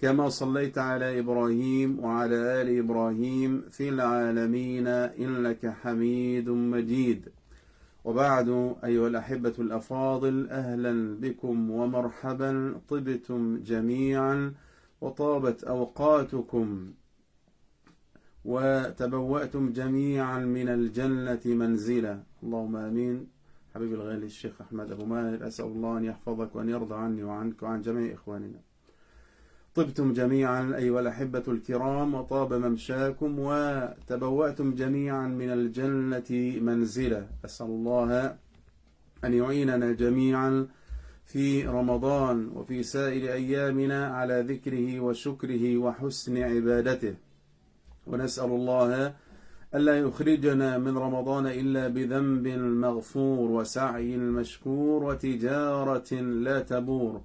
كما صليت على إبراهيم وعلى آل إبراهيم في العالمين إنك حميد مجيد. وبعد أيها الأحبة الأفاضل أهلا بكم ومرحبا طبتم جميعا وطابت أوقاتكم وتبوأتم جميعا من الجنة منزلا. اللهم آمين. حبيبي الغالي الشيخ أحمد أبو ماهر أسأل الله أن يحفظك وأن يرضى عني وعنك وعن جميع إخواننا. طبتم جميعا أيها الأحبة الكرام وطاب ممشاكم وتبوأتم جميعا من الجنة منزلا أسأل الله أن يعيننا جميعا في رمضان وفي سائر أيامنا على ذكره وشكره وحسن عبادته. ونسأل الله ألا يخرجنا من رمضان إلا بذنب مغفور وسعي مشكور وتجارة لا تبور.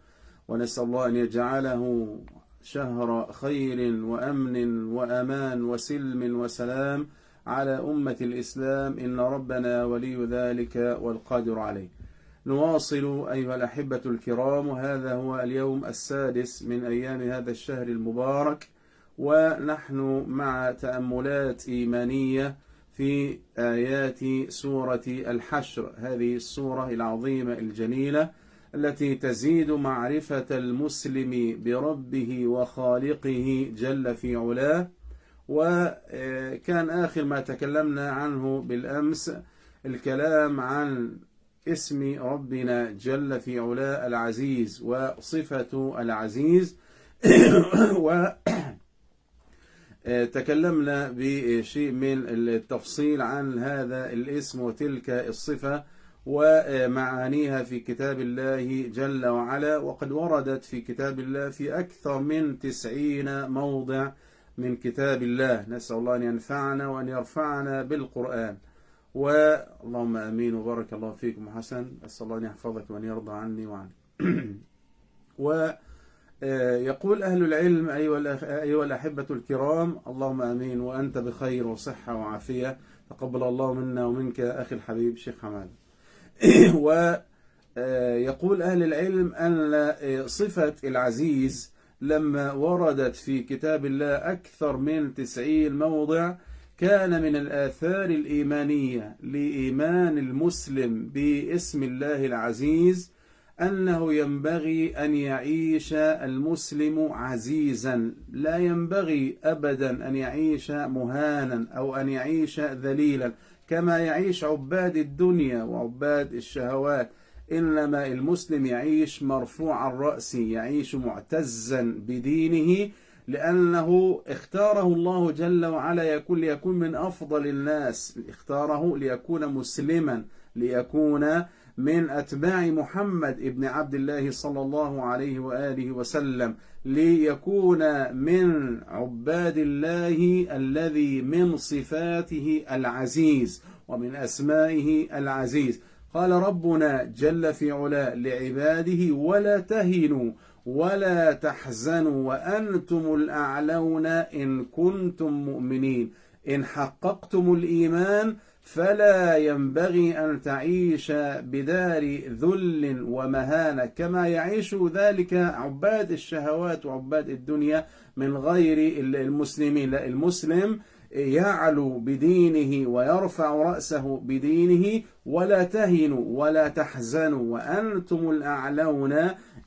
ونسأل الله أن يجعله شهر خير وأمن وأمان وسلم وسلام على أمة الإسلام. إن ربنا ولي ذلك والقادر عليه. نواصل أيها الأحبة الكرام. وهذا هو اليوم السادس من أيام هذا الشهر المبارك ونحن مع تأملات إيمانية في آيات سورة الحشر. هذه السورة العظيمة الجليلة. التي تزيد معرفة المسلم بربه وخالقه جل في علاه. وكان آخر ما تكلمنا عنه بالأمس الكلام عن اسم ربنا جل في علاه العزيز وصفة العزيز. و تكلمنا بشيء من التفصيل عن هذا الاسم وتلك الصفة. ومعانيها في كتاب الله جل وعلا وقد وردت في كتاب الله في أكثر من تسعين موضع من كتاب الله. نسأل الله أن ينفعنا وأن يرفعنا بالقرآن. واللهم أمين وبارك الله فيكم حسن. أسأل الله أن يحفظك وأن يرضى عني وعنك. ويقول أهل العلم أيها الأحبة الكرام اللهم أمين وأنت بخير وصحة وعافية. تقبل الله منا ومنك أخي الحبيب شيخ حماد. ويقول أهل العلم أن صفة العزيز لما وردت في كتاب الله أكثر من تسعين موضع كان من الآثار الإيمانية لإيمان المسلم باسم الله العزيز أنه ينبغي أن يعيش المسلم عزيزا لا ينبغي أبدا أن يعيش مهانا أو أن يعيش ذليلا. كما يعيش عباد الدنيا وعباد الشهوات إنما المسلم يعيش مرفوع الرأس يعيش معتزا بدينه لأنه اختاره الله جل وعلا يكون ليكون من أفضل الناس اختاره ليكون مسلما ليكون من أتباع محمد ابن عبد الله صلى الله عليه وآله وسلم ليكون من عباد الله الذي من صفاته العزيز ومن أسمائه العزيز. قال ربنا جل في علا لعباده ولا تهنوا ولا تحزنوا وأنتم الأعلون إن كنتم مؤمنين. إن حققتم الإيمان فلا ينبغي أن تعيش بدار ذل ومهانة كما يعيش ذلك عباد الشهوات وعباد الدنيا من غير المسلمين. لا المسلم يعلو بدينه ويرفع رأسه بدينه ولا تهنوا ولا تحزنوا وأنتم الأعلون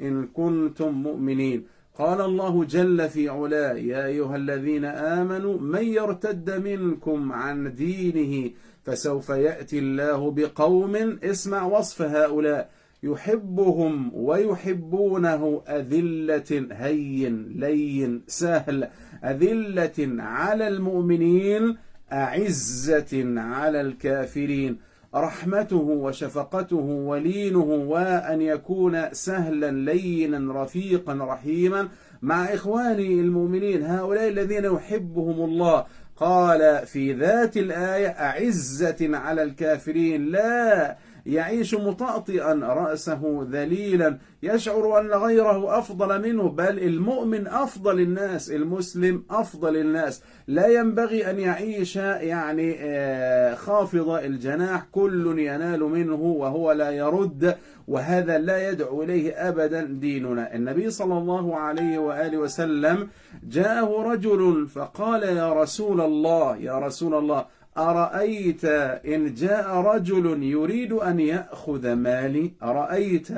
إن كنتم مؤمنين. قال الله جل في علاه يا أيها الذين آمنوا من يرتد منكم عن دينه فسوف يأتي الله بقوم اسمع وصف هؤلاء يحبهم ويحبونه أذلة هين لين سهل أذلة على المؤمنين أعزة على الكافرين. رحمته وشفقته ولينه وأن يكون سهلا لينا رفيقا رحيما. مع إخواني المؤمنين هؤلاء الذين يحبهم الله قال في ذات الآية أعزة على الكافرين لا يعيش مطأطئا رأسه ذليلا. يشعر أن غيره أفضل منه بل المؤمن أفضل الناس المسلم أفضل الناس. لا ينبغي أن يعيش يعني آه، خافض الجناح كل ينال منه وهو لا يرد وهذا لا يدعو إليه أبدا ديننا. النبي صلى الله عليه وآله وسلم جاءه رجل فقال يا رسول الله يا رسول الله أرأيت إن جاء رجل يريد أن يأخذ مالي؟ أرأيت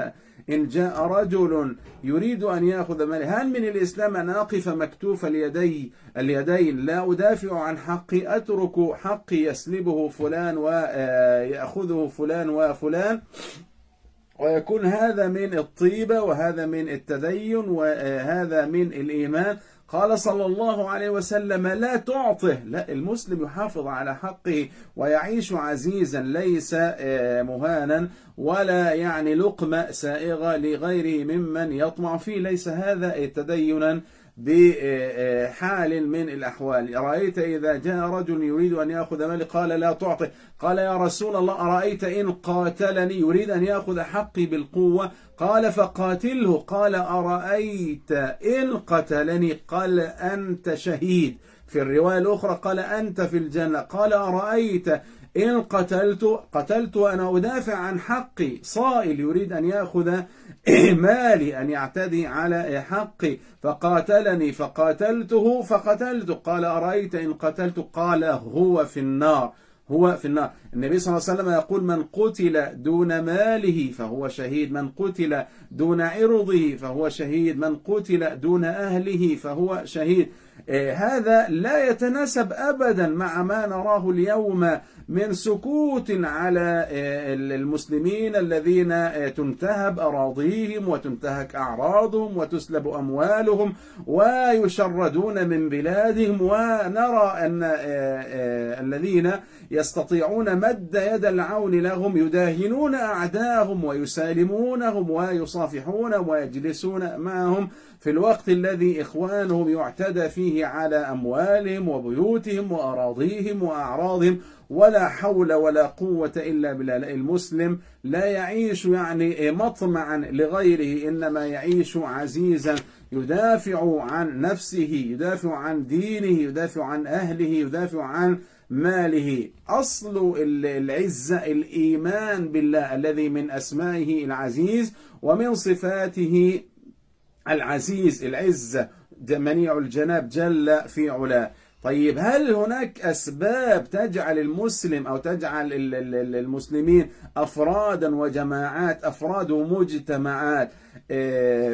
إن جاء رجل يريد أن يأخذ مالي؟ هل من الإسلام أن أقف مكتوف اليدي اليدين؟ لا أدافع عن حقي أترك حقي يسلبه فلان ويأخذه فلان وفلان ويكون هذا من الطيبة وهذا من التدين وهذا من الإيمان. قال صلى الله عليه وسلم لا تعطه. لا المسلم يحافظ على حقه ويعيش عزيزا ليس آه، مهانا ولا يعني لقمة سائغة لغيره ممن يطمع فيه. ليس هذا تدينا. بحال من الأحوال. رأيت إذا جاء رجل يريد أن يأخذ مالي قال لا تعطي قال يا رسول الله أرأيت إن قاتلني؟ يريد أن يأخذ حقي بالقوة؟ قال فقاتله. قال أرأيت إن قتلني؟ قال أنت شهيد. في الرواية الأخرى قال أنت في الجنة. قال أرأيت إن قتلت؟ قتلت وأنا أدافع عن حقي. صائل يريد أن يأخذ مالي أن يعتدي على حقي فقاتلني فقاتلته فقتلت قال أرأيت إن قتلت؟ قال هو في النار هو في النار. النبي صلى الله عليه وسلم يقول من قتل دون ماله فهو شهيد من قتل دون عرضه فهو شهيد من قتل دون أهله فهو شهيد. إيه، هذا لا يتناسب أبدا مع ما نراه اليوم. من سكوت على إيه، المسلمين الذين إيه، تنتهب أراضيهم وتنتهك أعراضهم وتسلب أموالهم ويشردون من بلادهم. ونرى أن الذين يستطيعون مد يد العون لهم يداهنون أعداهم ويسالمونهم ويصافحونهم ويجلسون معهم. في الوقت الذي إخوانهم يعتدى فيه على أموالهم وبيوتهم وأراضيهم وأعراضهم ولا حول ولا قوة إلا بالله. المسلم لا يعيش يعني مطمعا لغيره إنما يعيش عزيزا. يدافع عن نفسه يدافع عن دينه يدافع عن أهله يدافع عن ماله. أصل العزة الإيمان بالله الذي من أسمائه العزيز ومن صفاته العزيز العزة منيع الجناب جل في علاه. طيب هل هناك أسباب تجعل المسلم أو تجعل المسلمين أفرادا وجماعات أفراد ومجتمعات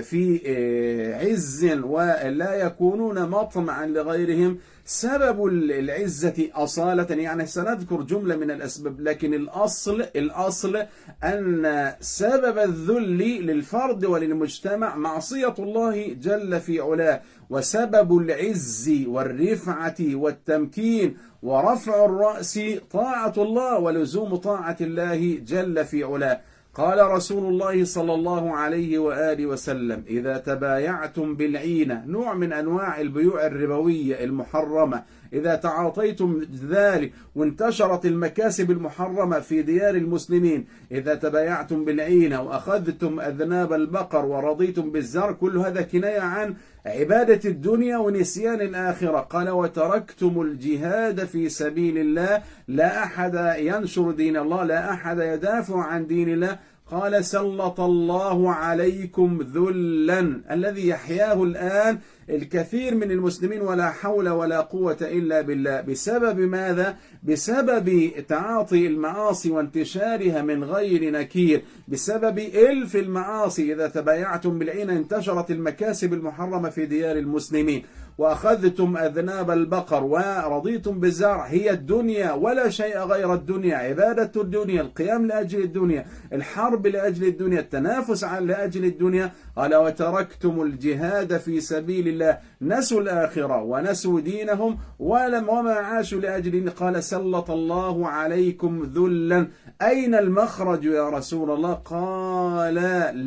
في آه، عز ولا يكونون مطمعا لغيرهم. سبب العزة أصالة يعني سنذكر جملة من الأسباب لكن الأصل الأصل أن سبب الذل للفرد وللمجتمع معصية الله جل في علاه وسبب العز والرفعة والتمكين ورفع الرأس طاعة الله ولزوم طاعة الله جل في علاه. قال رسول الله صلى الله عليه وآله وسلم إذا تبايعتم بالعينة نوع من أنواع البيوع الربوية المحرمة إذا تعاطيتم ذلك وانتشرت المكاسب المحرمة في ديار المسلمين إذا تبايعتم بالعينة وأخذتم أذناب البقر ورضيتم بالزر كل هذا كناية عن عبادة الدنيا ونسيان الآخرة. قال وتركتم الجهاد في سبيل الله لا أحد ينشر دين الله لا أحد يدافع عن دين الله قال سلط الله عليكم ذلا الذي يحياه الآن الكثير من المسلمين ولا حول ولا قوة إلا بالله. بسبب ماذا؟ بسبب تعاطي المعاصي وانتشارها من غير نكير. بسبب إلف المعاصي إذا تبايعتم بالعين انتشرت المكاسب المحرمة في ديار المسلمين. وأخذتم أذناب البقر ورضيتم بالزرع. هي الدنيا ولا شيء غير الدنيا عبادة الدنيا القيام لأجل الدنيا الحرب لأجل الدنيا التنافس لأجل الدنيا. قال وتركتم الجهاد في سبيل الله نسوا الآخرة ونسوا دينهم ولم وما عاشوا لأجل قال سلط الله عليكم ذلا. أين المخرج يا رسول الله؟ قال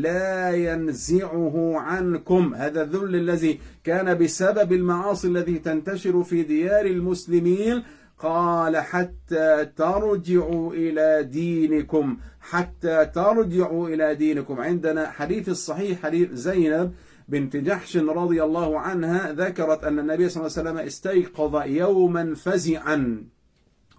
لا ينزعه عنكم. هذا الذل الذي كان بسبب المعاصي التي تنتشر في ديار المسلمين. قال حتى ترجعوا إلى دينكم. حتى ترجعوا إلى دينكم. عندنا حديث الصحيح حديث زينب بنت جحش رضي الله عنها ذكرت أن النبي صلى الله عليه وسلم استيقظ يوما فزعا.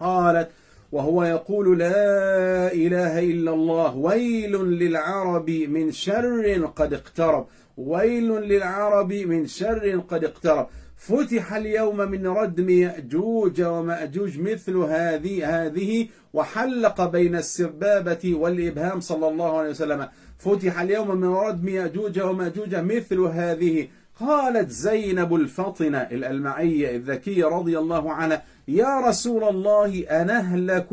قالت وهو يقول لا إله إلا الله. ويل للعرب من شر قد اقترب. ويل للعرب من شر قد اقترب. فتح اليوم من ردم يأجوج ومأجوج مثل هذه هذه وحلق بين السبابة والإبهام صلى الله عليه وسلم. فتح اليوم من ردم يأجوج ومأجوج مثل هذه قالت زينب الفطنة الألمعية الذكية رضي الله عنها يا رسول الله أنهلك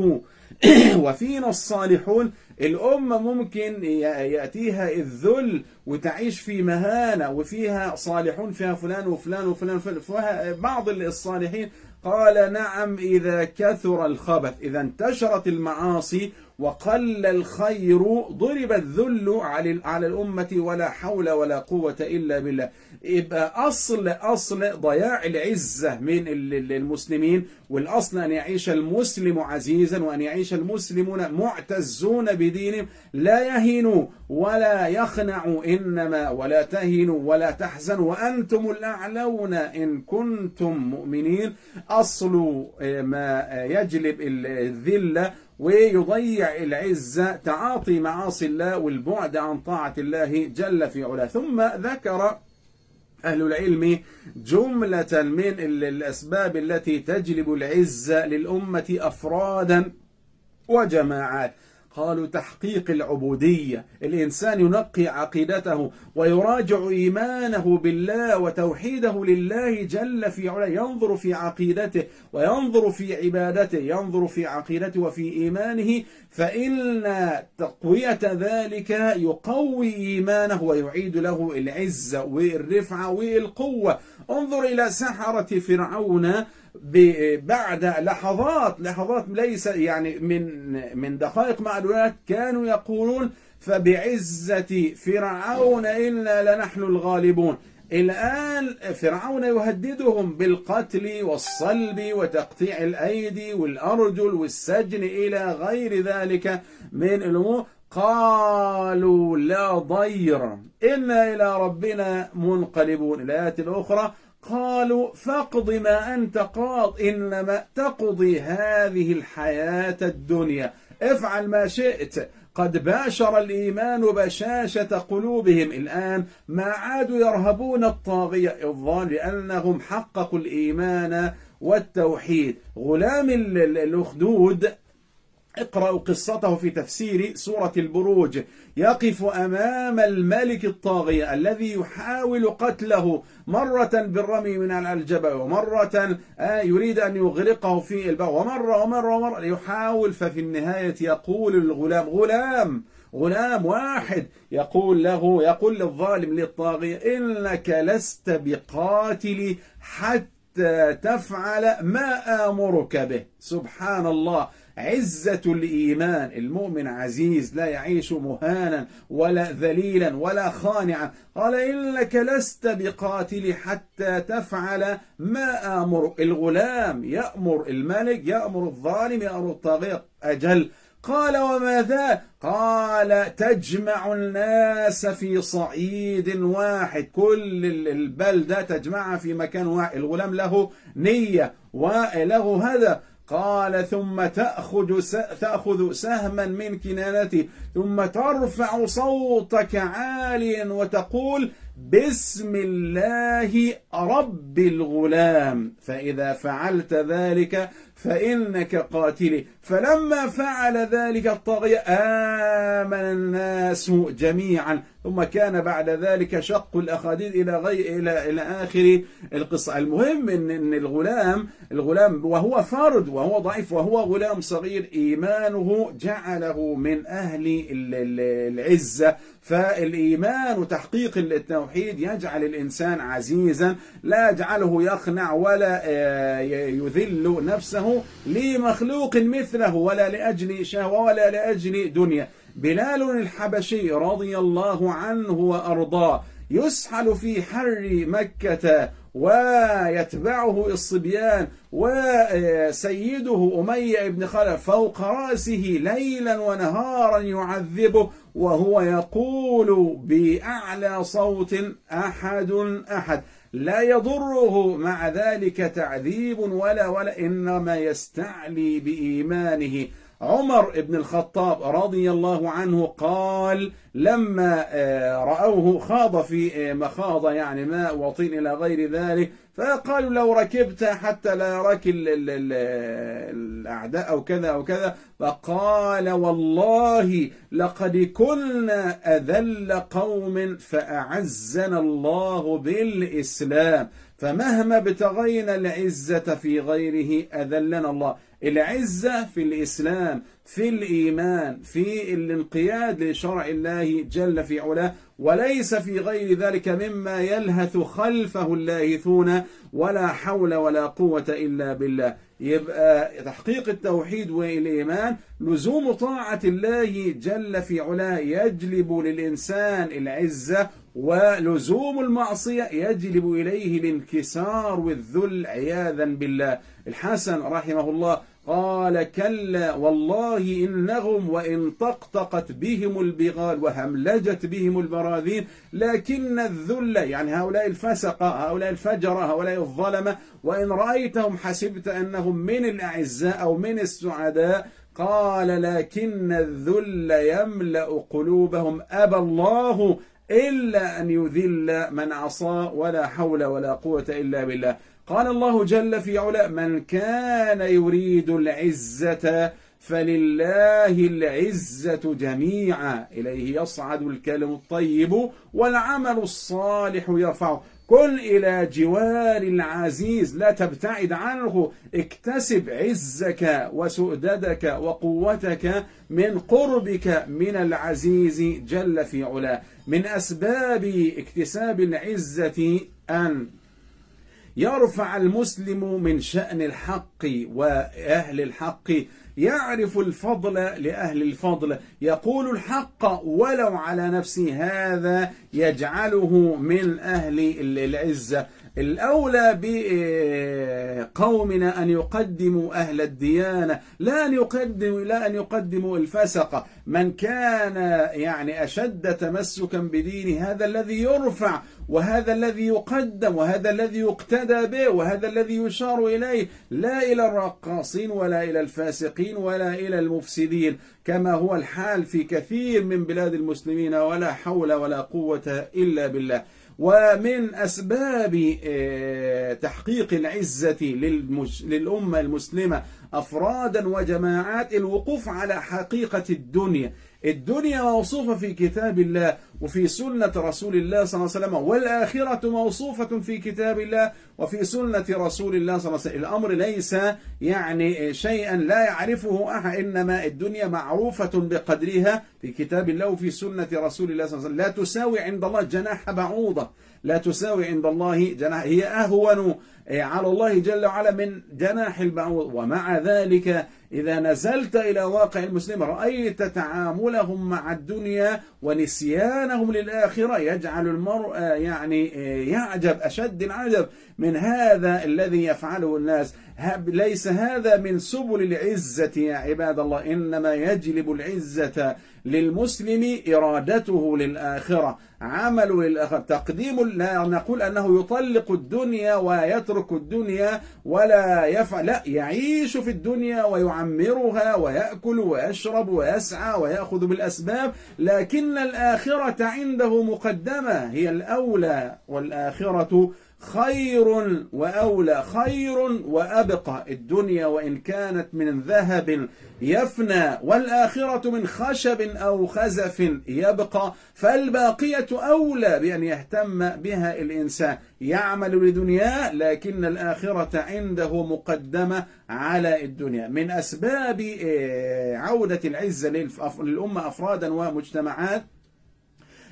وفينا الصالحون الأمة ممكن يأتيها الذل وتعيش في مهانة وفيها صالحون فيها فلان وفلان وفلان, وفلان بعض الصالحين. قال نعم إذا كثر الخبث إذا انتشرت المعاصي وقل الخير ضرب الذل على الأمة ولا حول ولا قوة إلا بالله. يبقى أصل أصل ضياع العزة من المسلمين والأصل أن يعيش المسلم عزيزا وأن يعيش المسلمون معتزون بدينهم. لا يهينوا ولا يخنعوا إنما ولا تهنوا ولا تحزنوا وأنتم الأعلون إن كنتم مؤمنين. أصل ما يجلب الذلة ويضيع العزة تعاطي معاصي الله والبعد عن طاعة الله جل في علاه. ثم ذكر أهل العلم جملة من الأسباب التي تجلب العزة للأمة أفرادا وجماعات. قالوا تحقيق العبودية. الإنسان ينقي عقيدته ويراجع إيمانه بالله وتوحيده لله جل في علاه. ينظر في عقيدته وينظر في عبادته ينظر في عقيدته وفي إيمانه فإن تقوية ذلك يقوي إيمانه ويعيد له العزة والرفعة والقوة. انظر إلى سحرة فرعون بعد لحظات لحظات ليس يعني من من دقائق معدودات كانوا يقولون فبعزة فرعون إنا لنحن الغالبون. الآن فرعون يهددهم بالقتل والصلب وتقطيع الأيدي والأرجل والسجن إلى غير ذلك من الأمور. قالوا لا ضير. إنا إلى ربنا منقلبون. الآيات الأخرى قالوا فاقض ما أنت قاض إنما تقضي هذه الحياة الدنيا. افعل ما شئت. قد باشر الإيمان بشاشة قلوبهم الآن ما عادوا يرهبون الطاغية الظالم لأنهم حققوا الإيمان والتوحيد. غلام الأخدود اقرأوا قصته في تفسير سورة البروج. يقف أمام الملك الطاغية الذي يحاول قتله مرة بالرمي من الجبل ومرة آه، يريد أن يغرقه في البحر ومرة ومرة ومرة يحاول ففي النهاية يقول الغلام غلام غلام واحد. يقول له يقول للظالم للطاغية إنك لست بقاتلي حتى تفعل ما آمرك به. سبحان الله. عزة الإيمان. المؤمن عزيز لا يعيش مهانا ولا ذليلا ولا خانعا. قال إنك لست بقاتل حتى تفعل ما آمر الغلام. يأمر الملك يأمر الظالم يأمر الطاغية. أجل. قال وماذا؟ قال تجمع الناس في صعيد واحد. كل البلدة تجمعها في مكان واحد. الغلام له نية. وله هذا. قال ثم تأخذ تأخذ سهما من كنانته ثم ترفع صوتك عاليا وتقول بسم الله رب الغلام. فإذا فعلت ذلك فإنك قاتلي. فلما فعل ذلك الطاغية آمن الناس جميعا. ثم كان بعد ذلك شق الأخاديد إلى غير إلى إلى آخر القصة. المهم إن إن الغلام الغلام وهو فرد وهو ضعيف وهو غلام صغير إيمانه جعله من أهل العزة. فالإيمان وتحقيق التوحيد يجعل الإنسان عزيزا. لا يجعله يخنع ولا آه، يذل نفسه. لمخلوق مثله ولا لأجل شهوة ولا لأجل دنيا. بلال الحبشي رضي الله عنه وأرضاه يسحل في حر مكة ويتبعه الصبيان وسيده أمية بن خلف فوق رأسه ليلا ونهارا يعذبه وهو يقول بأعلى صوت أحد أحد. لا يضره مع ذلك تعذيب ولا ولا إنما يستعلي بإيمانه. عمر بن الخطاب رضي الله عنه قال لما آه، رأوه خاض في آه، مخاض يعني ماء وطين إلى غير ذلك فقالوا لو ركبت حتى لا يراك الأعداء أو كذا أو كذا فقال والله لقد كنا أذل قوم فأعزنا الله بالإسلام فمهما ابتغينا العزة في غيره أذلنا الله. العزة في الإسلام في الإيمان في الانقياد لشرع الله جل في علاه وليس في غير ذلك مما يلهث خلفه اللاهثون ولا حول ولا قوة إلا بالله. يبقى تحقيق التوحيد والإيمان لزوم طاعة الله جل في علاه يجلب للإنسان العزة ولزوم المعصية يجلب إليه الانكسار والذل عياذا بالله. الحسن رحمه الله قال كلا والله إنهم وإن طقطقت بهم البغال وهملجت بهم البراذين لكن الذل يعني هؤلاء الفسقة هؤلاء الفجرة هؤلاء الظلمة وإن رأيتهم حسبت أنهم من الأعزاء أو من السعداء قال لكن الذل يملأ قلوبهم. أبى الله إلا أن يذل من عصى ولا حول ولا قوة إلا بالله. قال الله جل في علا من كان يريد العزة فلله العزة جميعا. إليه يصعد الكلم الطيب والعمل الصالح يرفعه. كن إلى جوار العزيز لا تبتعد عنه. اكتسب عزك وسؤددك وقوتك من قربك من العزيز جل في علا من أسباب اكتساب العزة أن يرفع المسلم من شأن الحق وأهل الحق يعرف الفضل لأهل الفضل. يقول الحق ولو على نفسه هذا يجعله من أهل العزة. الأولى بقومنا أن يقدموا أهل الديانة لا أن يقدموا لا أن يقدموا الفسقة من كان يعني أشد تمسكا بدينه هذا الذي يرفع وهذا الذي يقدم وهذا الذي يقتدى به وهذا الذي يشار إليه. لا إلى الرقاصين ولا إلى الفاسقين ولا إلى المفسدين. كما هو الحال في كثير من بلاد المسلمين ولا حول ولا قوة إلا بالله. ومن أسباب آه، تحقيق العزة للأمة المسلمة أفرادا وجماعات الوقوف على حقيقة الدنيا. الدنيا موصوفة في كتاب الله وفي سنة رسول الله صلى الله عليه وسلم والآخرة موصوفة في كتاب الله وفي سنة رسول الله صلى الله عليه وسلم. الأمر ليس يعني شيئا لا يعرفه أحد إنما الدنيا معروفة بقدرها في كتاب الله وفي سنة رسول الله صلى الله عليه وسلم. لا تساوي عند الله جناح بعوضة لا تساوي عند الله جناح هي أهون على الله جل وعلا من جناح البعوض ومع ذلك إذا نزلت إلى واقع المسلم رأيت تعاملهم مع الدنيا ونسيانهم للآخرة يجعل المرء يعني يعجب أشد العجب من هذا الذي يفعله الناس. ليس هذا من سبل العزة يا عباد الله إنما يجلب العزة للمسلم إرادته للآخرة عمل للآخرة. تقديم لا نقول أنه يطلق الدنيا ويترك الدنيا ولا يفعل لا يعيش في الدنيا ويعمرها ويأكل ويشرب ويسعى ويأخذ بالأسباب لكن الآخرة عنده مقدمة هي الأولى والآخرة خير وأولى خير وأبقى. الدنيا وإن كانت من ذهب يفنى والآخرة من خشب أو خزف يبقى. فالباقية أولى بأن يهتم بها الإنسان. يعمل لدنياه لكن الآخرة عنده مقدمة على الدنيا. من أسباب آه، عودة العزة للأمة أفرادا ومجتمعات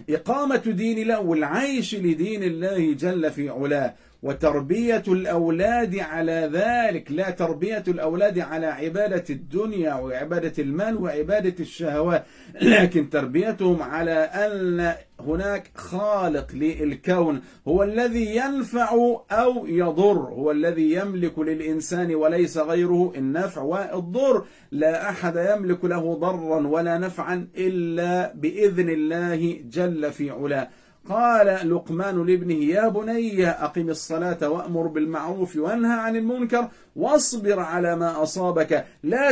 إقامة دين الله والعيش لدين الله جل في علاه. وتربية الأولاد على ذلك لا تربية الأولاد على عبادة الدنيا وعبادة المال وعبادة الشهوات لكن تربيتهم على أن هناك خالق للكون هو الذي ينفع أو يضر هو الذي يملك للإنسان وليس غيره النفع والضر لا أحد يملك له ضرا ولا نفعا إلا بإذن الله جل في علاه. قال لقمان لابنه يا بني أقم الصلاة وأمر بالمعروف وانهى عن المنكر واصبر على ما أصابك. لا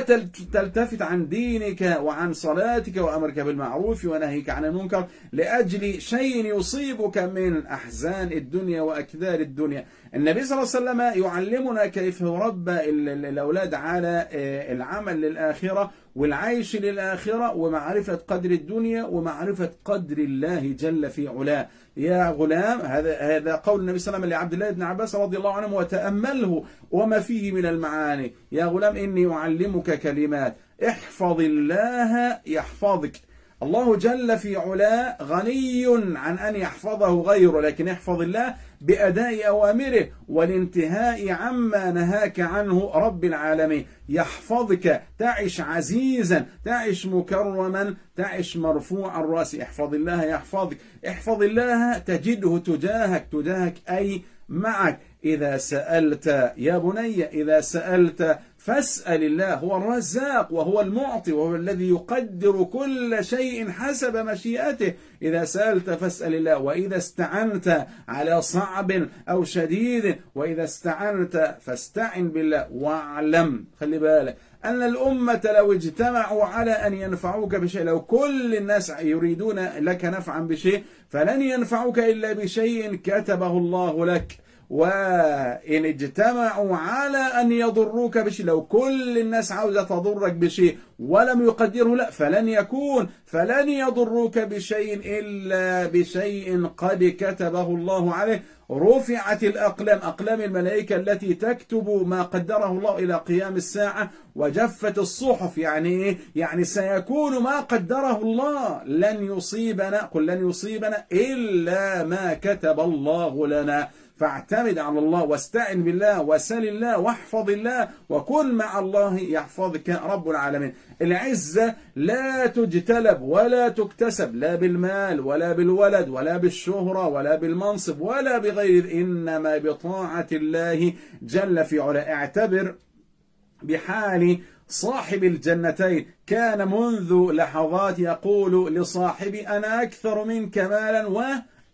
تلتفت عن دينك وعن صلاتك وأمرك بالمعروف ونهيك عن المنكر لأجل شيء يصيبك من أحزان الدنيا وأكدار الدنيا. النبي صلى الله عليه وسلم يعلمنا كيف يربى الأولاد على آه، العمل للآخرة والعيش للآخرة ومعرفة قدر الدنيا ومعرفة قدر الله جل في علاه. يا غلام هذا هذا قول النبي صلى الله عليه وسلم لعبد الله بن عباس رضي الله عنه وتأمله وما فيه من المعاني. يا غلام إني أعلمك كلمات. احفظ الله يحفظك. الله جل في علاه غني عن أن يحفظه غيره لكن احفظ الله بأداء أوامره والانتهاء عما نهاك عنه رب العالمين. يحفظك تعش عزيزا تعش مكرما تعش مرفوع الرأس. احفظ الله يحفظك. احفظ الله تجده تجاهك. تجاهك أي معك. إذا سألت يا بني إذا سألت فاسأل الله هو الرزاق وهو المعطي وهو الذي يقدر كل شيء حسب مشيئته. إذا سألت فاسأل الله وإذا استعنت على صعب أو شديد وإذا استعنت فاستعن بالله واعلم. خلي بالك. أن الأمة لو اجتمعوا على أن ينفعوك بشيء لو كل الناس يريدون لك نفعا بشيء فلن ينفعوك إلا بشيء كتبه الله لك. وإن اجتمعوا على أن يضروك بشيء لو كل الناس عاوزة تضرك بشيء ولم يقدره لا فلن يكون فلن يضروك بشيء إلا بشيء قد كتبه الله عليه رفعت الأقلام أقلام الملائكة التي تكتب ما قدره الله إلى قيام الساعة وجفت الصحف يعني إيه؟ يعني سيكون ما قدره الله لن يصيبنا قل لن يصيبنا إلا ما كتب الله لنا فاعتمد على الله واستعن بالله وسل الله واحفظ الله وكن مع الله يحفظك رب العالمين. العزة لا تجتلب ولا تكتسب لا بالمال ولا بالولد ولا بالشهرة ولا بالمنصب ولا بغير إنما بطاعة الله جل في علا اعتبر بحال صاحب الجنتين. كان منذ لحظات يقول لصاحبي أنا أكثر منك مالا و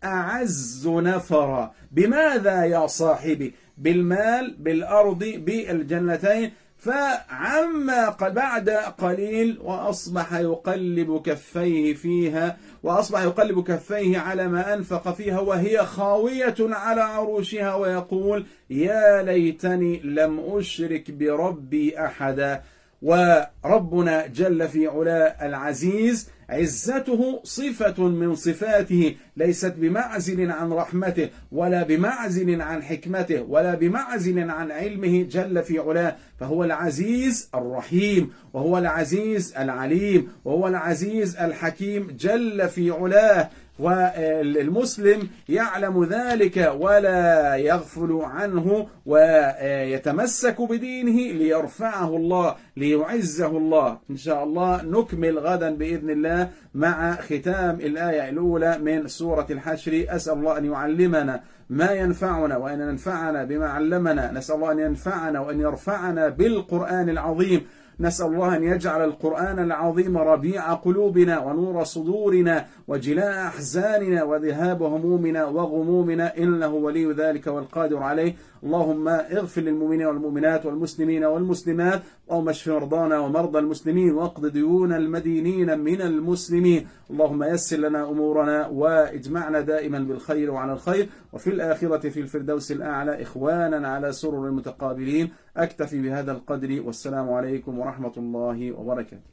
أعز نفرا بماذا يا صاحبي؟ بالمال بالأرض بالجنتين. فعما بعد قليل وأصبح يقلب كفيه فيها وأصبح يقلب كفيه على ما أنفق فيها وهي خاوية على عروشها ويقول يا ليتني لم أشرك بربي أحدا. وربنا جل في علا العزيز عزته صفة من صفاته ليست بمعزل عن رحمته ولا بمعزل عن حكمته ولا بمعزل عن علمه جل في علاه. فهو العزيز الرحيم وهو العزيز العليم وهو العزيز الحكيم جل في علاه. والمسلم يعلم ذلك ولا يغفل عنه ويتمسك بدينه ليرفعه الله ليعزه الله. إن شاء الله نكمل غدا بإذن الله مع ختام الآية الأولى من سورة الحشر. أسأل الله أن يعلمنا ما ينفعنا وأن ينفعنا بما علمنا. نسأل الله أن ينفعنا وأن يرفعنا بالقرآن العظيم. نسأل الله أن يجعل القرآن العظيم ربيع قلوبنا ونور صدورنا وجلاء أحزاننا وذهاب همومنا وغمومنا إنه ولي ذلك والقادر عليه. اللهم اغفر للمؤمنين والمؤمنات والمسلمين والمسلمات اللهم اشف مرضانا ومرضى المسلمين واقض ديون المدينين من المسلمين. اللهم يسر لنا أمورنا وإجمعنا دائما بالخير وعلى الخير. وفي الآخرة في الفردوس الأعلى إخوانا على سرر متقابلين. أكتفي بهذا القدر والسلام عليكم ورحمة الله وبركاته.